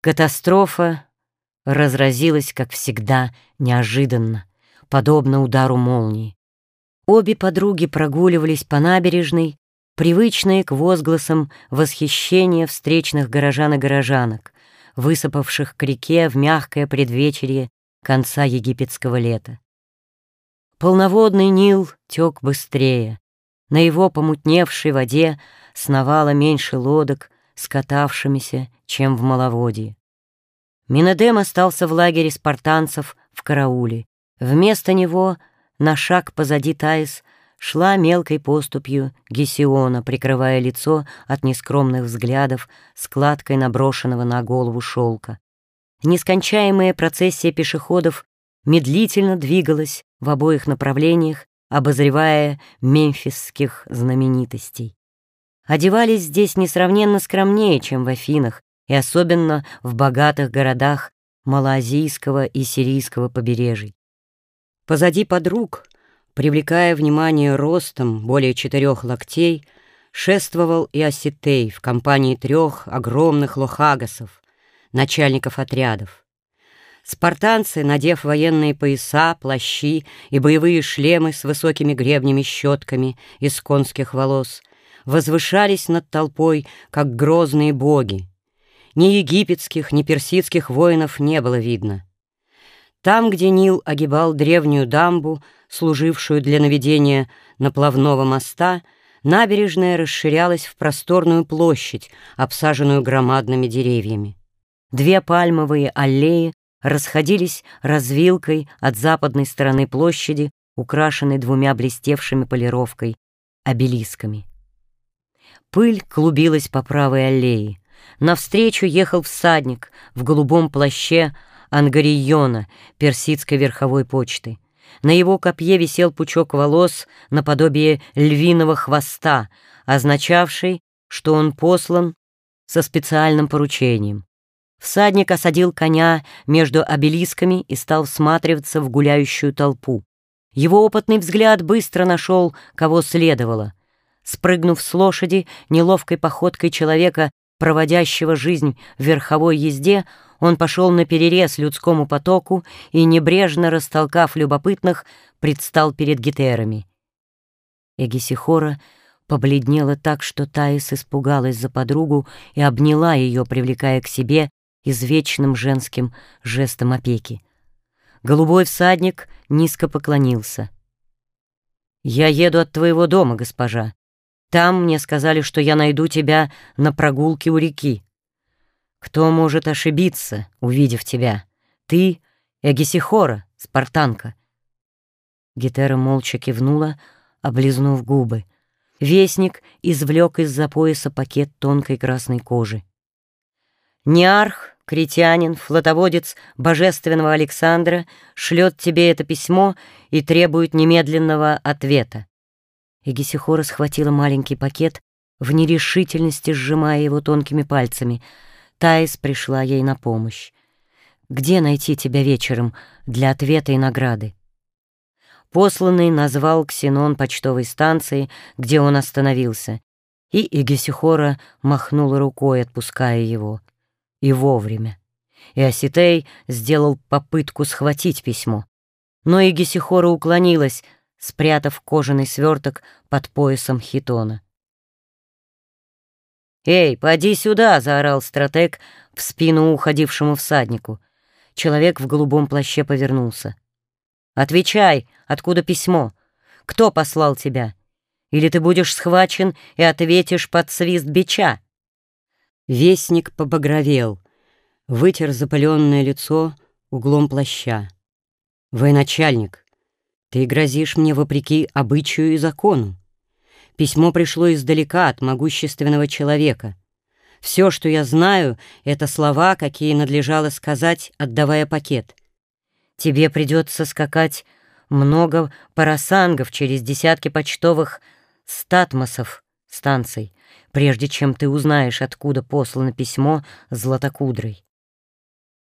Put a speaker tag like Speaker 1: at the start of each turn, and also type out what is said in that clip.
Speaker 1: Катастрофа разразилась, как всегда, неожиданно, подобно удару молнии. Обе подруги прогуливались по набережной, привычные к возгласам восхищения встречных горожан и горожанок, высыпавших к реке в мягкое предвечерье конца египетского лета. Полноводный Нил тек быстрее. На его помутневшей воде сновало меньше лодок, скатавшимися, чем в маловодье. Минедем остался в лагере спартанцев в карауле. Вместо него, на шаг позади Таис, шла мелкой поступью Гесиона, прикрывая лицо от нескромных взглядов складкой наброшенного на голову шелка. Нескончаемая процессия пешеходов медлительно двигалась в обоих направлениях, обозревая мемфисских знаменитостей. Одевались здесь несравненно скромнее, чем в Афинах, и особенно в богатых городах малоазийского и сирийского побережий. Позади подруг, привлекая внимание ростом более четырех локтей, шествовал и Осетей в компании трех огромных лохагасов, начальников отрядов. Спартанцы, надев военные пояса, плащи и боевые шлемы с высокими гребнями-щетками из конских волос, возвышались над толпой, как грозные боги. Ни египетских, ни персидских воинов не было видно. Там, где Нил огибал древнюю дамбу, служившую для наведения наплавного моста, набережная расширялась в просторную площадь, обсаженную громадными деревьями. Две пальмовые аллеи расходились развилкой от западной стороны площади, украшенной двумя блестевшими полировкой обелисками. Пыль клубилась по правой аллее. Навстречу ехал всадник в голубом плаще Ангариона, персидской верховой почты. На его копье висел пучок волос наподобие львиного хвоста, означавший, что он послан со специальным поручением. Всадник осадил коня между обелисками и стал всматриваться в гуляющую толпу. Его опытный взгляд быстро нашел, кого следовало. Спрыгнув с лошади, неловкой походкой человека, проводящего жизнь в верховой езде, он пошел на перерез людскому потоку и, небрежно растолкав любопытных, предстал перед гетерами. Эгисихора побледнела так, что Таис испугалась за подругу и обняла ее, привлекая к себе извечным женским жестом опеки. Голубой всадник низко поклонился. «Я еду от твоего дома, госпожа. Там мне сказали, что я найду тебя на прогулке у реки. Кто может ошибиться, увидев тебя? Ты — Эгисихора, спартанка». Гетера молча кивнула, облизнув губы. Вестник извлек из-за пояса пакет тонкой красной кожи. Неарх, критянин, флотоводец божественного Александра шлет тебе это письмо и требует немедленного ответа. Эгисихора схватила маленький пакет, в нерешительности сжимая его тонкими пальцами. Таис пришла ей на помощь. «Где найти тебя вечером для ответа и награды?» Посланный назвал Ксенон почтовой станции, где он остановился, и Эгисихора махнула рукой, отпуская его — и вовремя. И Оситей сделал попытку схватить письмо. Но и Гесихора уклонилась, спрятав кожаный сверток под поясом хитона. «Эй, поди сюда!» — заорал стратег в спину уходившему всаднику. Человек в голубом плаще повернулся. «Отвечай, откуда письмо? Кто послал тебя? Или ты будешь схвачен и ответишь под свист бича?» Вестник побагровел, вытер запаленное лицо углом плаща. «Военачальник, ты грозишь мне вопреки обычаю и закону. Письмо пришло издалека от могущественного человека. Все, что я знаю, — это слова, какие надлежало сказать, отдавая пакет. Тебе придется скакать много парасангов через десятки почтовых статмосов станций, прежде чем ты узнаешь, откуда послано письмо Златокудрой.